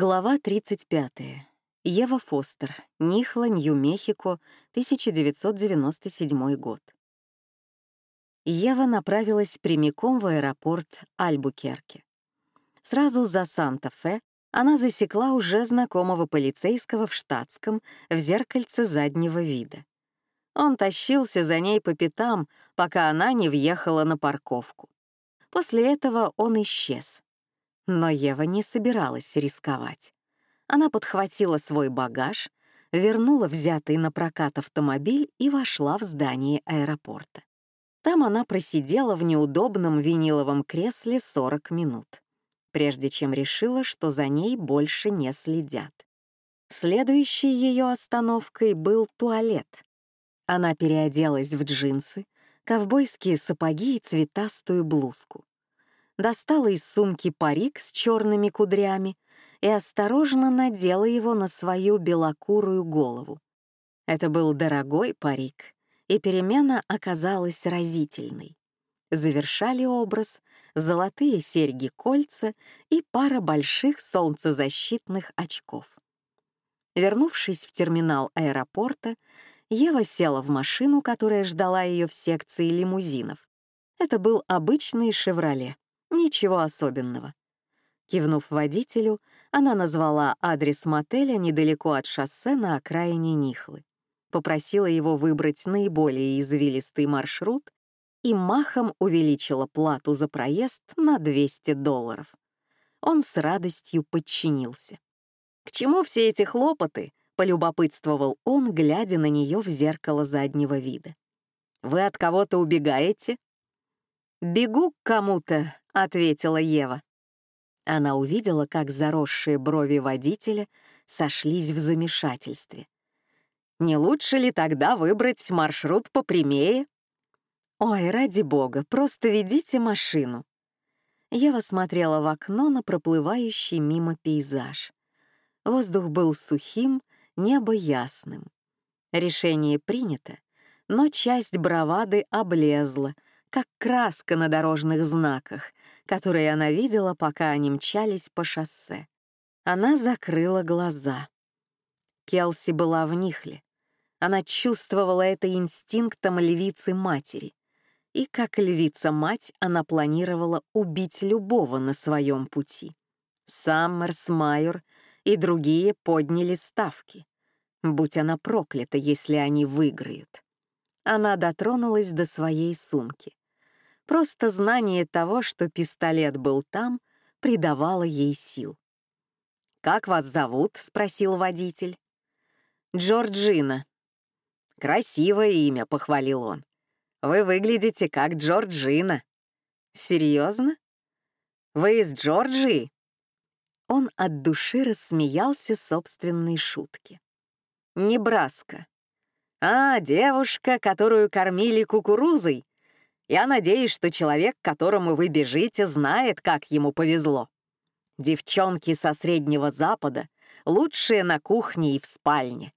Глава 35. Ева Фостер. Нихла, Нью-Мехико, 1997 год. Ева направилась прямиком в аэропорт Альбукерке. Сразу за Санта-Фе она засекла уже знакомого полицейского в штатском в зеркальце заднего вида. Он тащился за ней по пятам, пока она не въехала на парковку. После этого он исчез. Но Ева не собиралась рисковать. Она подхватила свой багаж, вернула взятый на прокат автомобиль и вошла в здание аэропорта. Там она просидела в неудобном виниловом кресле 40 минут, прежде чем решила, что за ней больше не следят. Следующей ее остановкой был туалет. Она переоделась в джинсы, ковбойские сапоги и цветастую блузку. Достала из сумки парик с черными кудрями и осторожно надела его на свою белокурую голову. Это был дорогой парик, и перемена оказалась разительной. Завершали образ золотые серьги-кольца и пара больших солнцезащитных очков. Вернувшись в терминал аэропорта, Ева села в машину, которая ждала ее в секции лимузинов. Это был обычный «Шевроле». Ничего особенного. Кивнув водителю, она назвала адрес мотеля недалеко от шоссе на окраине Нихлы. Попросила его выбрать наиболее извилистый маршрут и махом увеличила плату за проезд на 200 долларов. Он с радостью подчинился. «К чему все эти хлопоты?» полюбопытствовал он, глядя на нее в зеркало заднего вида. «Вы от кого-то убегаете?» «Бегу к кому-то», — ответила Ева. Она увидела, как заросшие брови водителя сошлись в замешательстве. «Не лучше ли тогда выбрать маршрут попрямее?» «Ой, ради бога, просто ведите машину». Ева смотрела в окно на проплывающий мимо пейзаж. Воздух был сухим, небо ясным. Решение принято, но часть бравады облезла, как краска на дорожных знаках, которые она видела, пока они мчались по шоссе. Она закрыла глаза. Келси была в Нихле. Она чувствовала это инстинктом львицы-матери. И как львица-мать она планировала убить любого на своем пути. Саммерс, Майор и другие подняли ставки. Будь она проклята, если они выиграют. Она дотронулась до своей сумки. Просто знание того, что пистолет был там, придавало ей сил. «Как вас зовут?» — спросил водитель. «Джорджина». «Красивое имя», — похвалил он. «Вы выглядите как Джорджина». «Серьезно? Вы из Джорджии?» Он от души рассмеялся собственной шутке. Небраска. А, девушка, которую кормили кукурузой. Я надеюсь, что человек, к которому вы бежите, знает, как ему повезло. Девчонки со Среднего Запада лучшие на кухне и в спальне.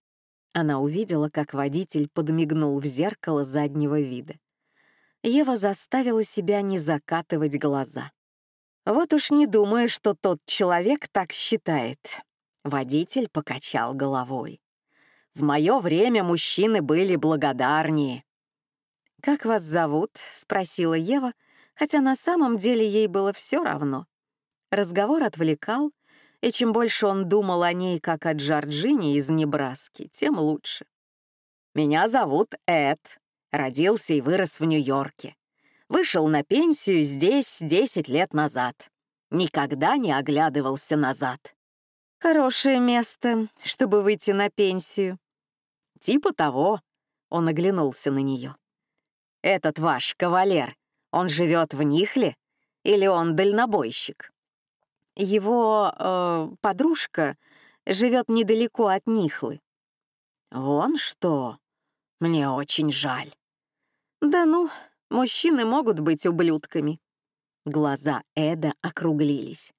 Она увидела, как водитель подмигнул в зеркало заднего вида. Ева заставила себя не закатывать глаза. Вот уж не думаю, что тот человек так считает. Водитель покачал головой. В мое время мужчины были благодарнее. «Как вас зовут?» — спросила Ева, хотя на самом деле ей было все равно. Разговор отвлекал, и чем больше он думал о ней, как о Джорджине из Небраски, тем лучше. «Меня зовут Эд. Родился и вырос в Нью-Йорке. Вышел на пенсию здесь 10 лет назад. Никогда не оглядывался назад. Хорошее место, чтобы выйти на пенсию. Типа того. Он оглянулся на нее. Этот ваш кавалер, он живет в Нихле? Или он дальнобойщик? Его э, подружка живет недалеко от Нихлы. Вон что. Мне очень жаль. Да ну, Мужчины могут быть ублюдками. Глаза Эда округлились.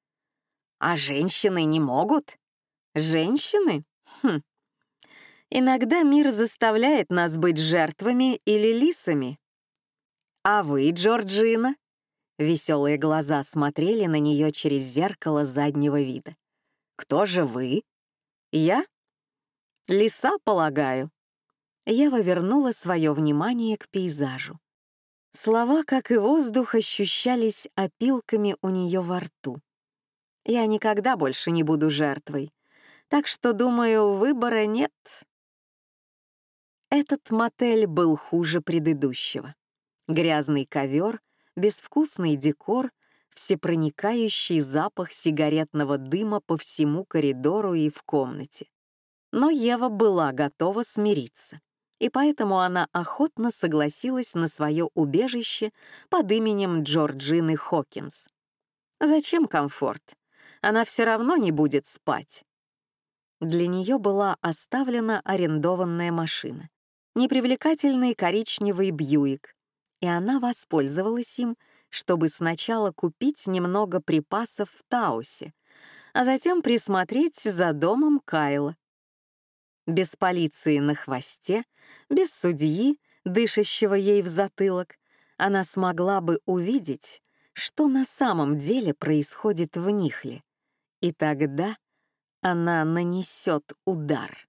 А женщины не могут? Женщины? Хм. Иногда мир заставляет нас быть жертвами или лисами. А вы, Джорджина? Веселые глаза смотрели на нее через зеркало заднего вида. Кто же вы? Я? Лиса, полагаю. Ева вернула свое внимание к пейзажу. Слова, как и воздух, ощущались опилками у нее во рту. Я никогда больше не буду жертвой, так что, думаю, выбора нет. Этот мотель был хуже предыдущего. Грязный ковер, безвкусный декор, всепроникающий запах сигаретного дыма по всему коридору и в комнате. Но Ева была готова смириться, и поэтому она охотно согласилась на свое убежище под именем Джорджины Хокинс. Зачем комфорт? Она все равно не будет спать. Для нее была оставлена арендованная машина, непривлекательный коричневый Бьюик, и она воспользовалась им, чтобы сначала купить немного припасов в Таусе, а затем присмотреть за домом Кайла. Без полиции на хвосте, без судьи, дышащего ей в затылок, она смогла бы увидеть, что на самом деле происходит в Нихле. И тогда она нанесет удар.